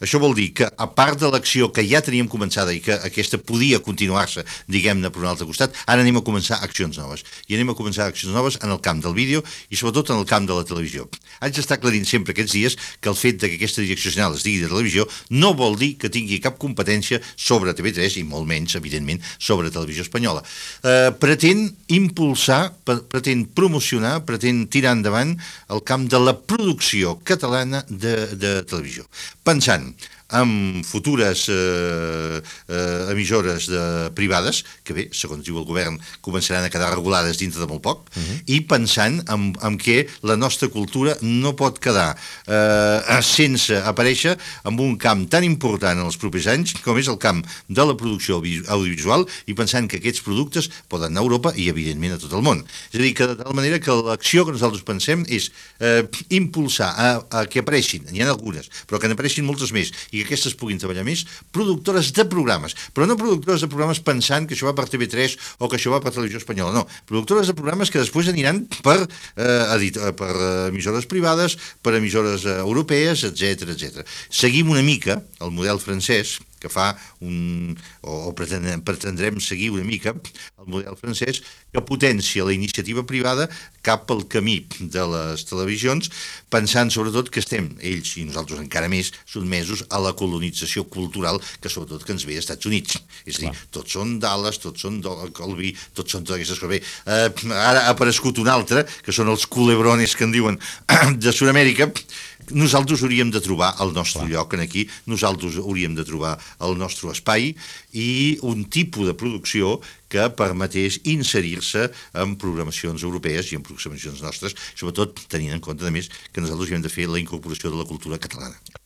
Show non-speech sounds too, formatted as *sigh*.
Això vol dir que, a part de l'acció que ja teníem començada i que aquesta podia continuar-se, diguem-ne, per un altre costat, ara anem a començar accions noves. I anem a començar accions noves en el camp del vídeo i sobretot en el camp de la televisió. Haig d'estar aclarint sempre aquests dies que el fet de que aquesta direcció general es digui de televisió no vol dir que tingui cap competència sobre TV3 i molt menys, evidentment, sobre televisió espanyola. Eh, pretén impulsar, pretén promocionar, pretén tirar endavant el camp de la producció catalana de, de televisió. Pensant amb futures eh, eh, emissores de, privades, que bé, segons diu el govern, començaran a quedar regulades dintre de molt poc, uh -huh. i pensant en, en què la nostra cultura no pot quedar eh, sense aparèixer en un camp tan important en els propers anys com és el camp de la producció audiovisual i pensant que aquests productes poden anar a Europa i, evidentment, a tot el món. És a dir, que de tal manera que l'acció que nosaltres pensem és eh, impulsar a, a que apareixin, n'hi ha algunes, però que n'apareixin moltes més, i que aquestes puguin treballar més, productores de programes, però no productores de programes pensant que això va per TV3 o que això va per Televisió Espanyola, no, productores de programes que després aniran per, eh, edit, per emissores privades, per emissores eh, europees, etc etc. Seguim una mica el model francès, que fa un, o, o pretendrem, pretendrem seguir una mica el model francès que potencia la iniciativa privada cap al camí de les televisions, pensant sobretot que estem, ells i nosaltres encara més, sotmesos a la colonització cultural que sobretot que ens ve als Estats Units. És a dir, tots són Dallas, tots són Colby, tots són totes aquestes coses. Bé, eh, ara ha aparegut un altre, que són els culebrones que en diuen *clears throat* de Sud-amèrica, nosaltres hauríem de trobar el nostre Clar. lloc en aquí, nosaltres hauríem de trobar el nostre espai i un tipus de producció que permetés inserir-se en programacions europees i en programacions nostres, sobretot tenint en compte, a més, que nosaltres hem de fer la incorporació de la cultura catalana.